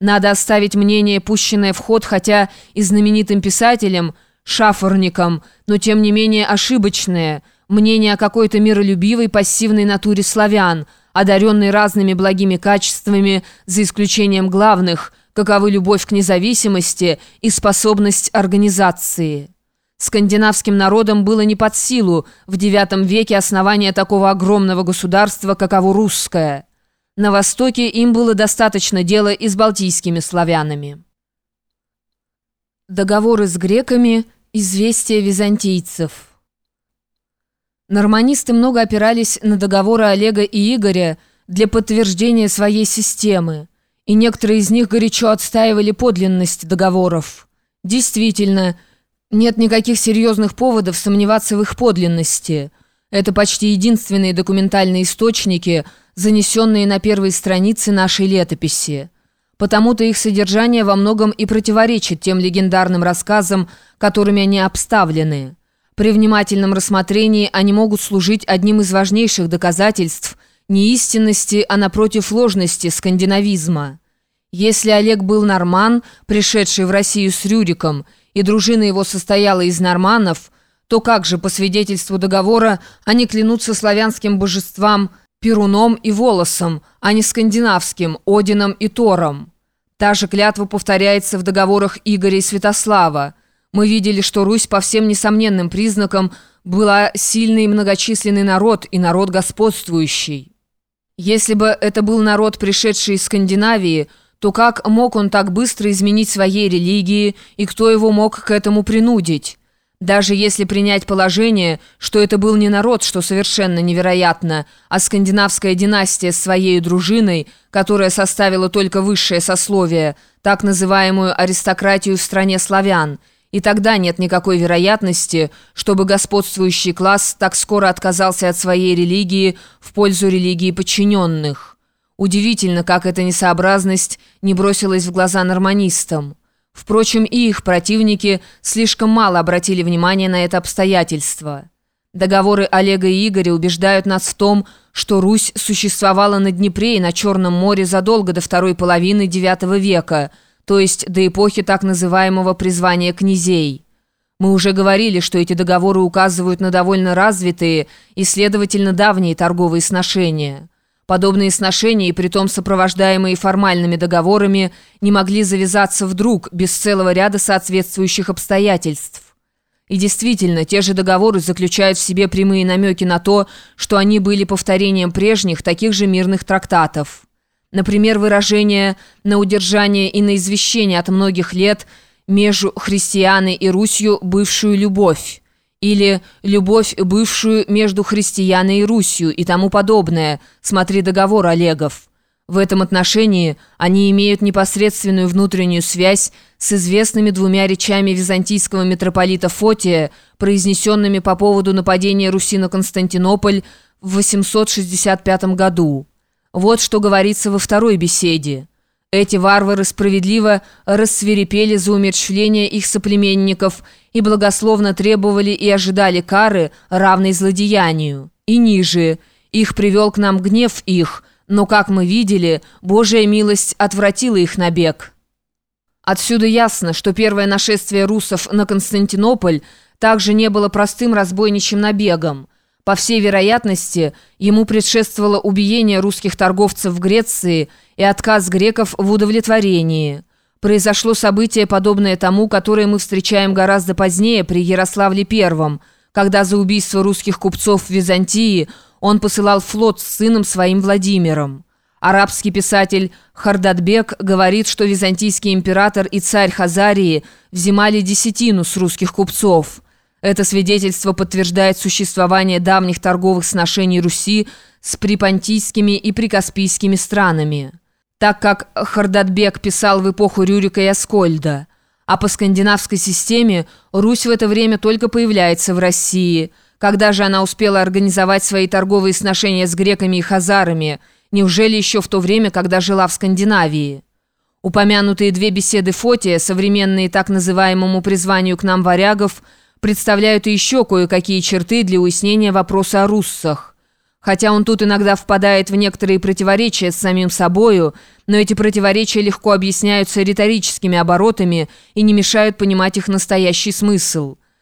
Надо оставить мнение, пущенное в ход, хотя и знаменитым писателем, шафорником, но тем не менее ошибочное, мнение о какой-то миролюбивой пассивной натуре славян, одаренной разными благими качествами, за исключением главных, каковы любовь к независимости и способность организации. Скандинавским народам было не под силу. В IX веке основание такого огромного государства, каково русское – на востоке им было достаточно дела и с балтийскими славянами. Договоры с греками, известия византийцев. Норманисты много опирались на договоры Олега и Игоря для подтверждения своей системы, и некоторые из них горячо отстаивали подлинность договоров. Действительно, нет никаких серьезных поводов сомневаться в их подлинности. Это почти единственные документальные источники – занесенные на первые страницы нашей летописи. Потому-то их содержание во многом и противоречит тем легендарным рассказам, которыми они обставлены. При внимательном рассмотрении они могут служить одним из важнейших доказательств не истинности, а напротив ложности скандинавизма. Если Олег был норман, пришедший в Россию с Рюриком, и дружина его состояла из норманов, то как же, по свидетельству договора, они клянутся славянским божествам Перуном и Волосом, а не скандинавским Одином и Тором. Та же клятва повторяется в договорах Игоря и Святослава. Мы видели, что Русь по всем несомненным признакам была сильный и многочисленный народ и народ господствующий. Если бы это был народ, пришедший из Скандинавии, то как мог он так быстро изменить своей религии и кто его мог к этому принудить? Даже если принять положение, что это был не народ, что совершенно невероятно, а скандинавская династия с своей дружиной, которая составила только высшее сословие, так называемую аристократию в стране славян, и тогда нет никакой вероятности, чтобы господствующий класс так скоро отказался от своей религии в пользу религии подчиненных. Удивительно, как эта несообразность не бросилась в глаза норманистам. Впрочем, и их противники слишком мало обратили внимание на это обстоятельство. Договоры Олега и Игоря убеждают нас в том, что Русь существовала на Днепре и на Черном море задолго до второй половины IX века, то есть до эпохи так называемого призвания князей. Мы уже говорили, что эти договоры указывают на довольно развитые и, следовательно, давние торговые сношения. Подобные сношения, и притом сопровождаемые формальными договорами, не могли завязаться вдруг, без целого ряда соответствующих обстоятельств. И действительно, те же договоры заключают в себе прямые намеки на то, что они были повторением прежних, таких же мирных трактатов. Например, выражение «на удержание и на извещение от многих лет» между христианой и Русью бывшую любовь или «любовь, бывшую между христианой и Русью» и тому подобное, смотри договор Олегов. В этом отношении они имеют непосредственную внутреннюю связь с известными двумя речами византийского митрополита Фотия, произнесенными по поводу нападения Руси на Константинополь в 865 году. Вот что говорится во второй беседе. Эти варвары справедливо рассверепели за умерщвление их соплеменников и благословно требовали и ожидали кары, равной злодеянию. И ниже. Их привел к нам гнев их, но, как мы видели, Божья милость отвратила их набег. Отсюда ясно, что первое нашествие русов на Константинополь также не было простым разбойничьим набегом. По всей вероятности, ему предшествовало убиение русских торговцев в Греции и отказ греков в удовлетворении. Произошло событие, подобное тому, которое мы встречаем гораздо позднее при Ярославле I, когда за убийство русских купцов в Византии он посылал флот с сыном своим Владимиром. Арабский писатель Хардадбек говорит, что византийский император и царь Хазарии взимали десятину с русских купцов – это свидетельство подтверждает существование давних торговых сношений Руси с припонтийскими и прикаспийскими странами, так как Хардатбек писал в эпоху Рюрика и Аскольда. А по скандинавской системе Русь в это время только появляется в России. Когда же она успела организовать свои торговые сношения с греками и хазарами? Неужели еще в то время, когда жила в Скандинавии? Упомянутые две беседы Фотия, современные так называемому призванию к нам варягов – представляют еще кое-какие черты для уяснения вопроса о руссах. Хотя он тут иногда впадает в некоторые противоречия с самим собою, но эти противоречия легко объясняются риторическими оборотами и не мешают понимать их настоящий смысл.